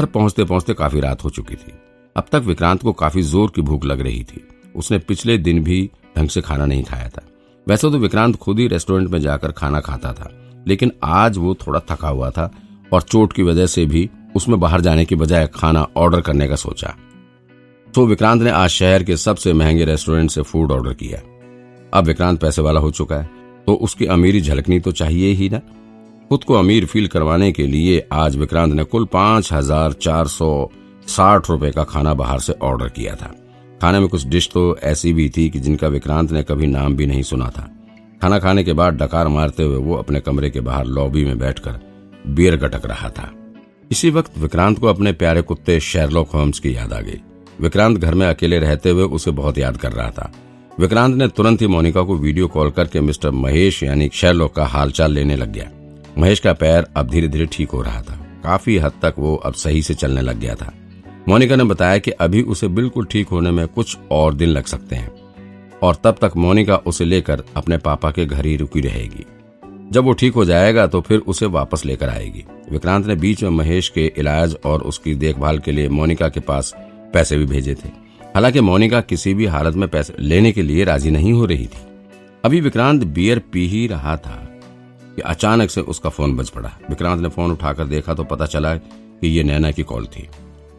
घर पहुँचते पहुँचते काफ़ी रात हो चुकी थी। अब तक विक्रांत को काफ़ी ज़ोर की भूख लग रही थी। उसने पिछले दिन भी ढंग से खाना नहीं खाया था। वैसे तो विक्रांत खुद ही रेस्टोरेंट में जाकर खाना खाता था, लेकिन आज वो थोड़ा थका हुआ था और चोट की वजह से भी उसमें बाहर जाने की बजाय खाना ऑर्डर करने का सोचा। तो विक्रांत ने आज शहर के सबसे महँगे रेस्टोरेंट से फ़ूड ऑर्डर किया। अब विक्रांत पैसे वाला हो चुका है तो उसकी अमीरी झलकनी तो चाहिए ही ना। खुद को अमीर फील करवाने के लिए आज विक्रांत ने कुल पाँच हज़ार चार सौ साठ रुपए का खाना बाहर से ऑर्डर किया था। खाने में कुछ डिश तो ऐसी भी थी कि जिनका विक्रांत ने कभी नाम भी नहीं सुना था। खाना खाने के बाद डकार मारते हुए वो अपने कमरे के बाहर लॉबी में बैठकर बियर गटक रहा था। इसी वक्त विक्रांत को अपने प्यारे कुत्ते शेरलॉक होम्स की याद आ गई। विक्रांत घर में अकेले रहते हुए उसे बहुत याद कर रहा था। विक्रांत ने तुरंत ही मोनिका को वीडियो कॉल करके मिस्टर महेश यानी शेरलॉक का हालचाल लेने लग गया। महेश का पैर अब धीरे धीरे ठीक हो रहा था। काफ़ी हद तक वो अब सही से चलने लग गया था। मोनिका ने बताया कि अभी उसे बिल्कुल ठीक होने में कुछ और दिन लग सकते हैं। और तब तक मोनिका उसे लेकर अपने पापा के घर ही रुकी रहेगी। जब वो ठीक हो जाएगा तो फिर उसे वापस लेकर आएगी। विक्रांत ने बीच में महेश के इलाज और उसकी देखभाल के लिए मोनिका के पास पैसे भी भेजे थे। हालाँकि मोनिका किसी भी हालत में पैसे लेने के लिए राज़ी नहीं हो रही थी। अभी विक्रांत बियर पी ही रहा था। कि अचानक से उसका फ़ोन बज पड़ा। विक्रांत ने फ़ोन उठाकर देखा तो पता चला कि ये नैना की कॉल थी।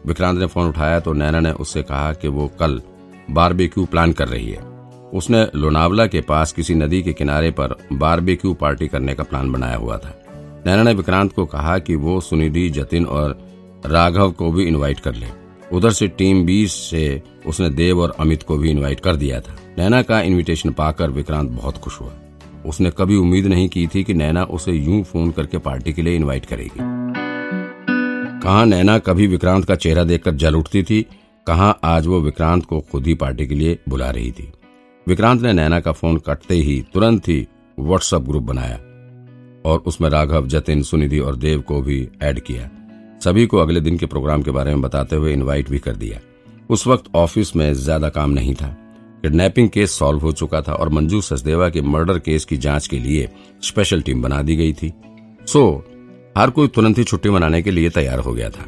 विक्रांत ने फ़ोन उठाया तो नैना ने उससे कहा कि वो कल बारबेक्यू प्लान कर रही है। उसने लोनावला के पास किसी नदी के किनारे पर बारबेक्यू पार्टी करने का प्लान बनाया हुआ था। नैना ने विक्रांत को कहा कि वो सुनिधि, जतिन और राघव को भी इनवाइट कर ले। उधर से टीम बीस से उसने देव और अमित को भी इनवाइट कर दिया था। नैना का इनविटेशन पाकर विक्रांत बहुत खुश हुआ। उसने कभी उम्मीद नहीं की थी कि नैना उसे यूँ फ़ोन करके पार्टी के लिए इनवाइट करेगी। कहा नैना कभी विक्रांत का चेहरा देखकर जल उठती थी, कहा आज वो विक्रांत को खुद ही पार्टी के लिए बुला रही थी। विक्रांत ने नैना का फ़ोन कटते ही तुरंत ही व्हाट्सएप ग्रुप बनाया और उसमें राघव, जतिन, सुनिधि और देव को भी ऐड किया। सभी को अगले दिन के प्रोग्राम के बारे में बताते हुए इनवाइट भी कर दिया। उस वक्त ऑफ़िस में ज़्यादा काम नहीं था। किडनैपिंग केस सॉल्व हो चुका था और मंजू सचदेवा के मर्डर केस की जाँच के लिए स्पेशल टीम बना दी गई थी। सो, हर कोई तुरंत ही छुट्टी मनाने के लिए तैयार हो गया था।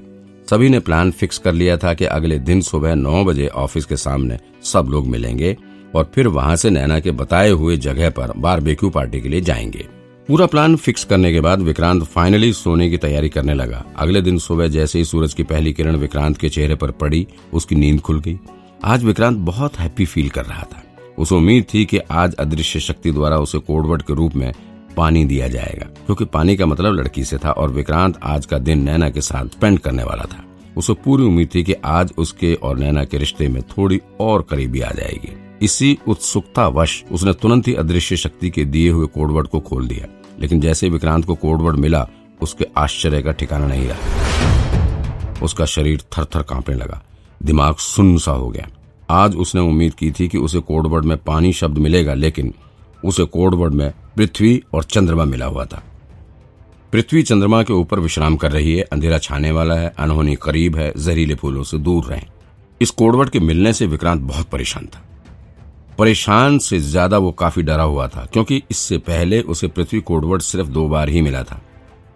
सभी ने प्लान फिक्स कर लिया था कि अगले दिन सुबह नौ बजे ऑफ़िस के सामने सब लोग मिलेंगे और फिर वहाँ से नैना के बताए हुए जगह पर बारबेक्यू पार्टी के लिए जाएँगे। पूरा प्लान फिक्स करने के बाद विक्रांत फाइनली सोने की तैयारी करने लगा। अगले दिन सुबह जैसे ही सूरज की पहली किरण विक्रांत के चेहरे पर पड़ी, उसकी नींद खुल गई। आज विक्रांत बहुत हैप्पी फील कर रहा था। उसे उम्मीद थी कि आज अदृश्य शक्ति द्वारा उसे कोडवर्ड के रूप में पानी दिया जाएगा, क्योंकि पानी का मतलब लड़की से था और विक्रांत आज का दिन नैना के साथ स्पेंड करने वाला था। उसे पूरी उम्मीद थी कि आज उसके और नैना के रिश्ते में थोड़ी और करीबी आ जाएगी। इसी उत्सुकता वश उसने तुरंत ही अदृश्य शक्ति के दिए हुए कोडवर्ड को खोल दिया, लेकिन जैसे विक्रांत को कोडवर्ड मिला, उसके आश्चर्य का ठिकाना नहीं रहा। उसका शरीर थर थर लगा। दिमाग सुन्न सा हो गया। आज उसने उम्मीद की थी कि उसे कोडवर्ड में पानी शब्द मिलेगा, लेकिन उसे कोडवर्ड में पृथ्वी और चंद्रमा मिला हुआ था। पृथ्वी चंद्रमा के ऊपर विश्राम कर रही है, अंधेरा छाने वाला है, अनहोनी करीब है, जहरीले फूलों से दूर रहें। इस कोडवर्ड के मिलने से विक्रांत बहुत परेशान था। परेशान से ज़्यादा वो काफ़ी डरा हुआ था, क्योंकि इससे पहले उसे पृथ्वी कोडवर्ड सिर्फ़ दो बार ही मिला था।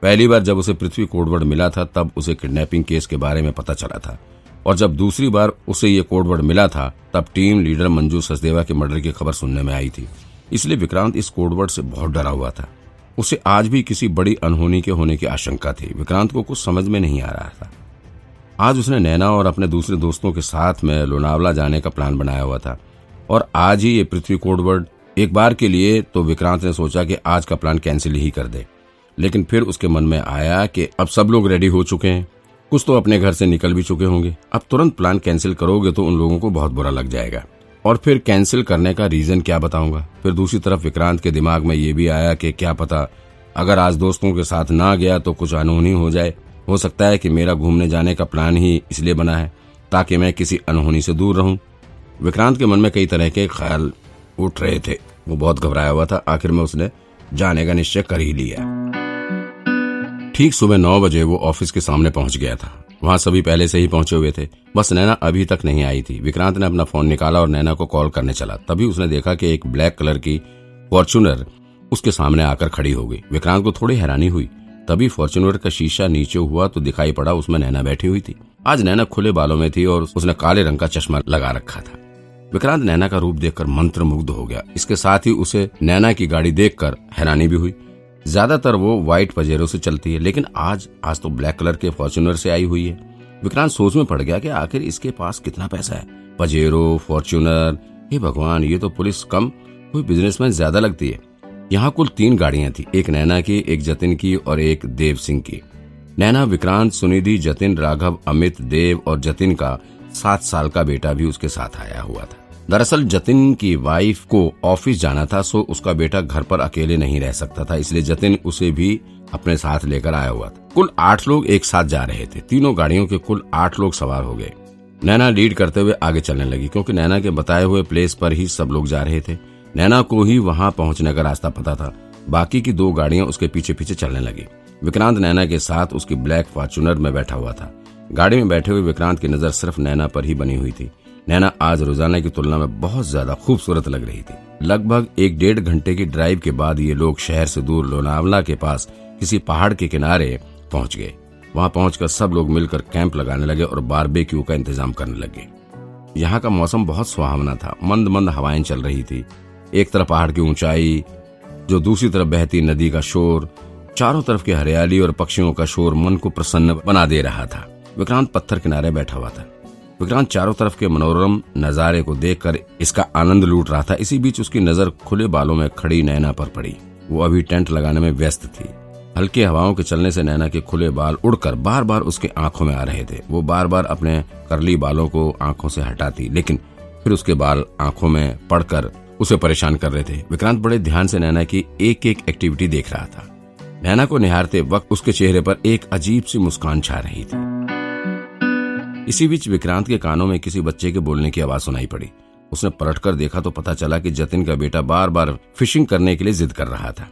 पहली बार जब उसे पृथ्वी कोडवर्ड मिला था, तब उसे किडनैपिंग केस के बारे में पता चला था। और जब दूसरी बार उसे ये कोडवर्ड मिला था, तब टीम लीडर मंजू सचदेवा के मर्डर की खबर सुनने में आई थी। इसलिए विक्रांत इस कोडवर्ड से बहुत डरा हुआ था। उसे आज भी किसी बड़ी अनहोनी के होने की आशंका थी। विक्रांत को कुछ समझ में नहीं आ रहा था। आज उसने नैना और अपने दूसरे दोस्तों के साथ में लोनावला जाने का प्लान बनाया हुआ था। और आज ही ये पृथ्वी कोडवर्ड एक बार के लिए तो विक्रांत ने सोचा कि आज का प्लान कैंसिल ही कर दे। लेकिन फिर उसके मन में आया कि अब सब लोग रेडी हो चुके हैं। कुछ तो अपने घर से निकल भी चुके होंगे। अब तुरंत प्लान कैंसिल करोगे तो उन लोगों को बहुत बुरा लग जाएगा। और फिर कैंसिल करने का रीजन क्या बताऊँगा? फिर दूसरी तरफ़ विक्रांत के दिमाग में ये भी आया कि क्या पता, अगर आज दोस्तों के साथ ना गया तो कुछ अनहोनी हो जाए। हो सकता है कि मेरा घूमने जाने का प्लान ही इसलिए बना है ताकि मैं किसी अनहोनी से दूर रहूँ। विक्रांत के मन में कई तरह के ख्याल उठ रहे थे। वो बहुत घबराया हुआ था। आखिर में उसने जाने का निश्चय कर ही लिया। ठीक सुबह नौ बजे वो ऑफ़िस के सामने पहुँच गया था। वहाँ सभी पहले से ही पहुँचे हुए थे। बस नैना अभी तक नहीं आई थी। विक्रांत ने अपना फ़ोन निकाला और नैना को कॉल करने चला। तभी उसने देखा कि एक ब्लैक कलर की फॉर्चुनर उसके सामने आकर खड़ी हो गई। विक्रांत को थोड़ी हैरानी हुई। तभी फॉर्चुनर का शीशा नीचे हुआ तो दिखाई पड़ा उसमें नैना बैठी हुई थी। आज नैना खुले बालों में थी और उसने काले रंग का चश्मा लगा रखा था। विक्रांत नैना का रूप देखकर मंत्र मुग्ध हो गया। इसके साथ ही उसे नैना की गाड़ी देखकर हैरानी भी हुई। ज़्यादातर वो व्हाइट पजेरों से चलती है, लेकिन आज आज तो ब्लैक कलर के फॉर्चुनर से आई हुई है। विक्रांत सोच में पड़ गया कि आखिर इसके पास कितना पैसा है। पजेरो फॉर्चुनर हे भगवान, ये तो पुलिस कम, कोई बिजनेसमैन ज़्यादा लगती है। यहाँ कुल तीन गाड़ियाँ थी, एक नैना की, एक जतिन की और एक देव सिंह की। नैना, विक्रांत, सुनिधि, जतिन, राघव, अमित, देव और जतिन का सात साल का बेटा भी उसके साथ आया हुआ था। दरअसल जतिन की वाइफ को ऑफ़िस जाना था सो उसका बेटा घर पर अकेले नहीं रह सकता था, इसलिए जतिन उसे भी अपने साथ लेकर आया हुआ था। कुल आठ लोग एक साथ जा रहे थे। तीनों गाड़ियों के कुल आठ लोग सवार हो गए। नैना लीड करते हुए आगे चलने लगी, क्योंकि नैना के बताए हुए प्लेस पर ही सब लोग जा रहे थे। नैना को ही वहाँ पहुँचने का रास्ता पता था। बाकी की दो गाड़ियाँ उसके पीछे पीछे चलने लगी। विक्रांत नैना के साथ उसकी ब्लैक फॉर्चुनर में बैठा हुआ था। गाड़ी में बैठे हुए विक्रांत की नज़र सिर्फ़ नैना पर ही बनी हुई थी। नैना आज रोज़ाना की तुलना में बहुत ज़्यादा खूबसूरत लग रही थी। लगभग एक डेढ़ घंटे की ड्राइव के बाद ये लोग शहर से दूर लोनावला के पास किसी पहाड़ के किनारे पहुँच गए। वहाँ पहुंचकर सब लोग मिलकर कैंप लगाने लगे और बारबेक्यू का इंतज़ाम करने लगे। यहाँ का मौसम बहुत सुहावना था मंद मंद हवाएँ चल रही थी। एक तरफ़ पहाड़ की ऊंचाई, जो दूसरी तरफ़ बहती नदी का शोर, चारों तरफ़ की हरियाली और पक्षियों का शोर मन को प्रसन्न बना दे रहा था। विक्रांत पत्थर किनारे बैठा हुआ था। विक्रांत चारों तरफ़ के मनोरम नजारे को देखकर इसका आनंद लूट रहा था। इसी बीच उसकी नज़र खुले बालों में खड़ी नैना पर पड़ी। वो अभी टेंट लगाने में व्यस्त थी। हल्की हवाओं के चलने से नैना के खुले बाल उड़कर बार बार उसके आँखों में आ रहे थे। वो बार बार अपने करली बालों को आँखों से हटाती, लेकिन फिर उसके बाल आँखों में पड़कर उसे परेशान कर रहे थे। विक्रांत बड़े ध्यान से नैना की एक एक एक्टिविटी देख रहा था। नैना को निहारते वक्त उसके चेहरे पर एक अजीब सी मुस्कान छा रही थी। इसी बीच विक्रांत के कानों में किसी बच्चे के बोलने की आवाज़ सुनाई पड़ी। उसने पलटकर देखा तो पता चला कि जतिन का बेटा बार बार फिशिंग करने के लिए जिद कर रहा था।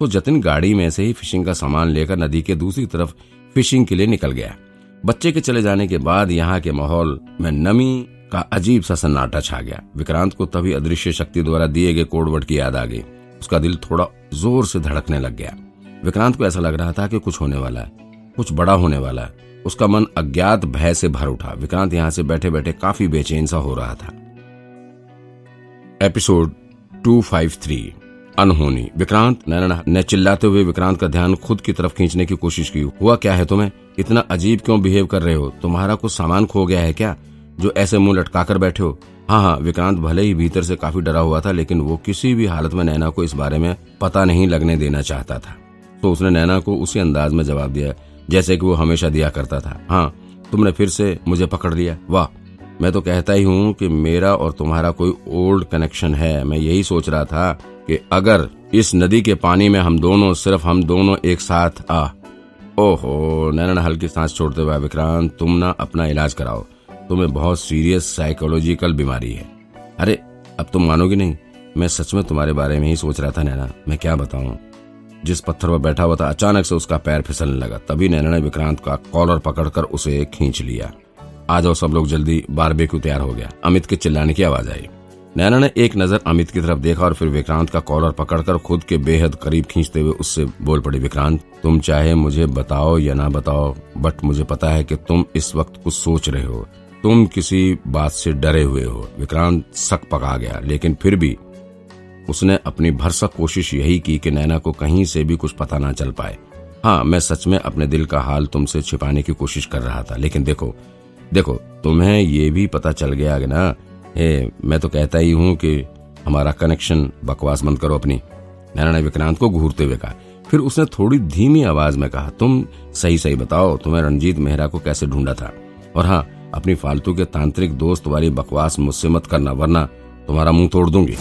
तो जतिन गाड़ी में से ही फिशिंग का सामान लेकर नदी के दूसरी तरफ़ फिशिंग के लिए निकल गया। बच्चे के चले जाने के बाद यहाँ के माहौल में नमी का अजीब सा सन्नाटा छा गया। विक्रांत को तभी अदृश्य शक्ति द्वारा दिए गए कोडवर्ड की याद आ गई। उसका दिल थोड़ा ज़ोर से धड़कने लग गया। विक्रांत को ऐसा लग रहा था कि कुछ होने वाला है। कुछ बड़ा होने वाला है। उसका मन अज्ञात भय से भर उठा। विक्रांत यहाँ से बैठे बैठे काफ़ी बेचैन सा हो रहा था। एपिसोड टू फाइव थ्री अनहोनी। विक्रांत, ने चिल्लाते हुए विक्रांत का ध्यान खुद की तरफ़ खींचने की कोशिश की। हुआ क्या है तुम्हें? इतना अजीब क्यों बिहेव कर रहे हो? तुम्हारा कुछ सामान खो गया है क्या? जो ऐसे मुँह लटका कर बैठे हो। हाँ हाँ विक्रांत भले ही भीतर से काफ़ी डरा हुआ था, लेकिन वो किसी भी हालत में नैना को इस बारे में पता नहीं लगने देना चाहता था। तो उसने नैना को उसी अंदाज में जवाब दिया जैसे कि वो हमेशा दिया करता था। हाँ तुमने फिर से मुझे पकड़ लिया। वाह, मैं तो कहता ही हूँ कि मेरा और तुम्हारा कोई ओल्ड कनेक्शन है। मैं यही सोच रहा था कि अगर इस नदी के पानी में हम दोनों, सिर्फ़ हम दोनों एक साथ आ। ओहो नैना हल्की सांस छोड़ते हुए विक्रांत, तुम ना अपना इलाज कराओ। तुम्हें बहुत सीरियस साइकोलॉजिकल बीमारी है। अरे, अब तुम मानोगी नहीं, मैं सच में तुम्हारे बारे में ही सोच रहा था नैना। मैं क्या बताऊँ? जिस पत्थर पर बैठा हुआ था, अचानक से उसका पैर फिसलने लगा। तभी नैना ने विक्रांत का कॉलर पकड़कर उसे खींच लिया। आ जाओ सब लोग, जल्दी बारबेक्यू तैयार हो गया। अमित के चिल्लाने की आवाज़ आई। नैना ने एक नज़र अमित की तरफ़ देखा और फिर विक्रांत का कॉलर पकड़कर खुद के बेहद करीब खींचते हुए उससे बोल पड़ी, विक्रांत, तुम चाहे मुझे बताओ या ना बताओ, बट मुझे पता है कि तुम इस वक्त कुछ सोच रहे हो। तुम किसी बात से डरे हुए हो। विक्रांत सक पका गया, लेकिन फिर भी उसने अपनी भरसक कोशिश यही की कि नैना को कहीं से भी कुछ पता ना चल पाए। हाँ मैं सच में अपने दिल का हाल तुमसे छिपाने की कोशिश कर रहा था, लेकिन देखो देखो, तुम्हें ये भी पता चल गया ना? हे, मैं तो कहता ही हूँ कि हमारा कनेक्शन बकवास बंद करो अपनी। नैना ने विक्रांत को घूरते हुए कहा। फिर उसने थोड़ी धीमी आवाज़ में कहा, तुम सही सही बताओ, तुम्हें रणजीत मेहरा को कैसे ढूंढा था? और हाँ अपनी फालतू के तांत्रिक दोस्त वाली बकवास मुझसे मत करना, वरना तुम्हारा मुँह तोड़ दूँगी।